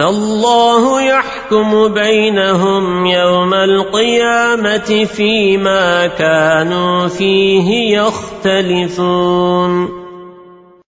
فالله يحكم بينهم يوم القيامة فيما كانوا فيه يختلفون.